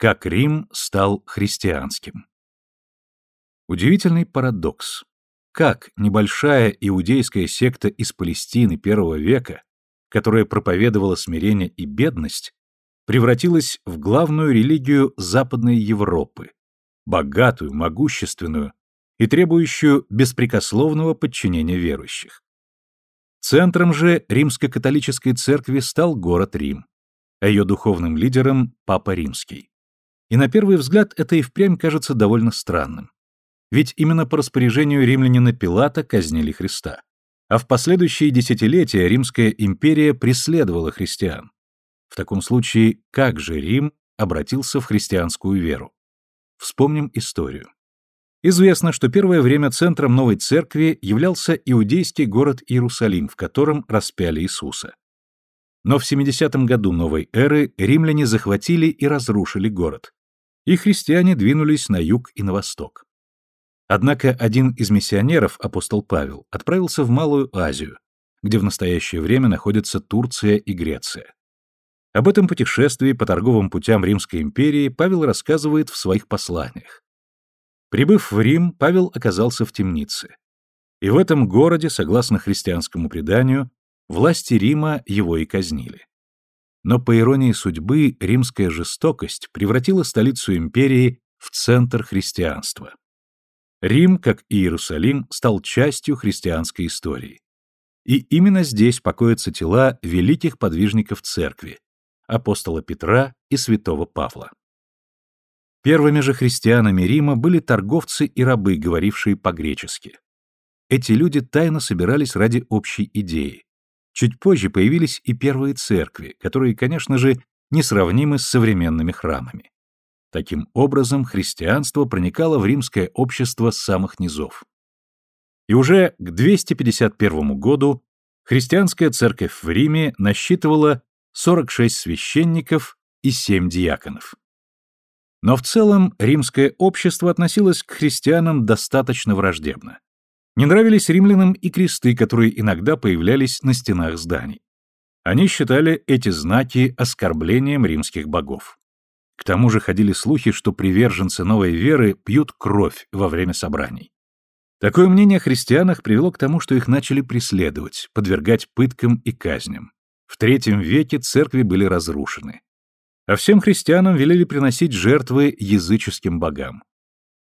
Как Рим стал христианским. Удивительный парадокс. Как небольшая иудейская секта из Палестины первого века, которая проповедовала смирение и бедность, превратилась в главную религию Западной Европы, богатую, могущественную и требующую беспрекословного подчинения верующих. Центром же римско-католической церкви стал город Рим, а ее духовным лидером – Папа Римский. И на первый взгляд это и впрямь кажется довольно странным. Ведь именно по распоряжению римлянина Пилата казнили Христа. А в последующие десятилетия Римская империя преследовала христиан. В таком случае, как же Рим обратился в христианскую веру? Вспомним историю. Известно, что первое время центром новой церкви являлся иудейский город Иерусалим, в котором распяли Иисуса. Но в 70 году новой эры римляне захватили и разрушили город, и христиане двинулись на юг и на восток. Однако один из миссионеров, апостол Павел, отправился в Малую Азию, где в настоящее время находятся Турция и Греция. Об этом путешествии по торговым путям Римской империи Павел рассказывает в своих посланиях. Прибыв в Рим, Павел оказался в темнице. И в этом городе, согласно христианскому преданию, власти Рима его и казнили. Но по иронии судьбы римская жестокость превратила столицу империи в центр христианства. Рим, как и Иерусалим, стал частью христианской истории. И именно здесь покоятся тела великих подвижников церкви, апостола Петра и святого Павла. Первыми же христианами Рима были торговцы и рабы, говорившие по-гречески. Эти люди тайно собирались ради общей идеи. Чуть позже появились и первые церкви, которые, конечно же, несравнимы с современными храмами. Таким образом, христианство проникало в римское общество с самых низов. И уже к 251 году христианская церковь в Риме насчитывала 46 священников и 7 диаконов. Но в целом римское общество относилось к христианам достаточно враждебно. Не нравились римлянам и кресты, которые иногда появлялись на стенах зданий. Они считали эти знаки оскорблением римских богов. К тому же ходили слухи, что приверженцы новой веры пьют кровь во время собраний. Такое мнение о христианах привело к тому, что их начали преследовать, подвергать пыткам и казням. В III веке церкви были разрушены. А всем христианам велели приносить жертвы языческим богам.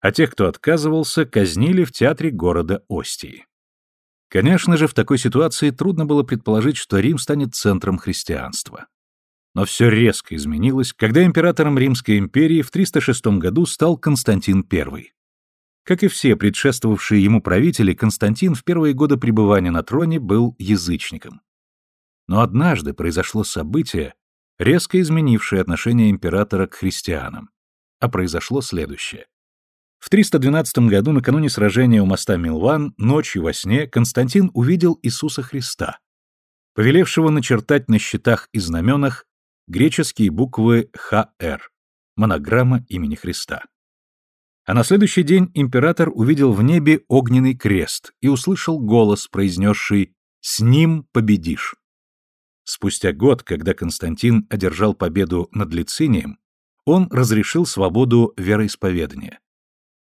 А тех, кто отказывался, казнили в театре города Остии. Конечно же, в такой ситуации трудно было предположить, что Рим станет центром христианства. Но все резко изменилось, когда императором Римской империи в 306 году стал Константин I. Как и все предшествовавшие ему правители, Константин в первые годы пребывания на троне был язычником. Но однажды произошло событие, резко изменившее отношение императора к христианам. А произошло следующее. В 312 году, накануне сражения у моста Милван, ночью во сне Константин увидел Иисуса Христа, повелевшего начертать на щитах и знаменах греческие буквы ХР, монограмма имени Христа. А на следующий день император увидел в небе огненный крест и услышал голос, произнесший «С ним победишь». Спустя год, когда Константин одержал победу над Лицинием, он разрешил свободу вероисповедания.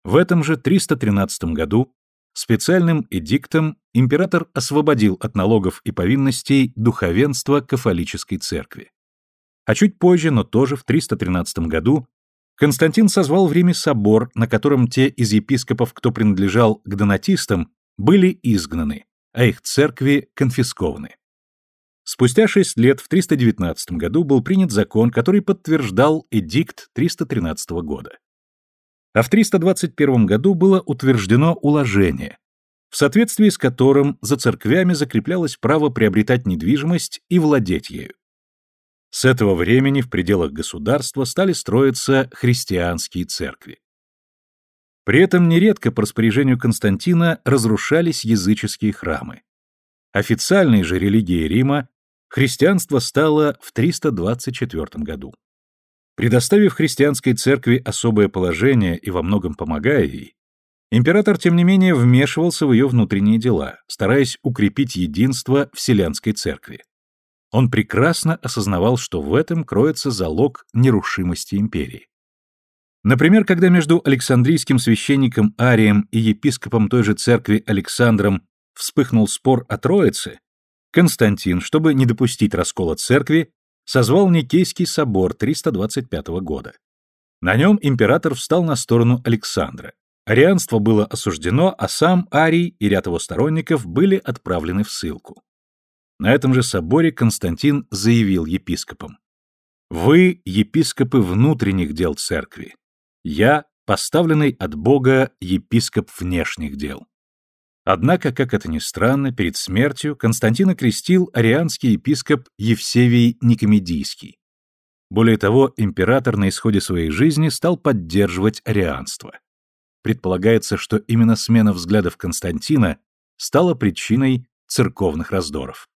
В этом же 313 году специальным эдиктом император освободил от налогов и повинностей духовенство кафолической церкви. А чуть позже, но тоже в 313 году, Константин созвал в Риме собор, на котором те из епископов, кто принадлежал к донатистам, были изгнаны, а их церкви конфискованы. Спустя шесть лет, в 319 году, был принят закон, который подтверждал эдикт 313 года. А в 321 году было утверждено уложение, в соответствии с которым за церквями закреплялось право приобретать недвижимость и владеть ею. С этого времени в пределах государства стали строиться христианские церкви. При этом нередко по распоряжению Константина разрушались языческие храмы. Официальной же религией Рима христианство стало в 324 году. Предоставив христианской церкви особое положение и во многом помогая ей, император, тем не менее, вмешивался в ее внутренние дела, стараясь укрепить единство Вселенской церкви. Он прекрасно осознавал, что в этом кроется залог нерушимости империи. Например, когда между Александрийским священником Арием и епископом той же церкви Александром вспыхнул спор о Троице, Константин, чтобы не допустить раскола церкви, созвал Никейский собор 325 года. На нем император встал на сторону Александра. Арианство было осуждено, а сам Арий и ряд его сторонников были отправлены в ссылку. На этом же соборе Константин заявил епископам. «Вы епископы внутренних дел церкви. Я поставленный от Бога епископ внешних дел». Однако, как это ни странно, перед смертью Константина крестил арианский епископ Евсевий Никомедийский. Более того, император на исходе своей жизни стал поддерживать арианство. Предполагается, что именно смена взглядов Константина стала причиной церковных раздоров.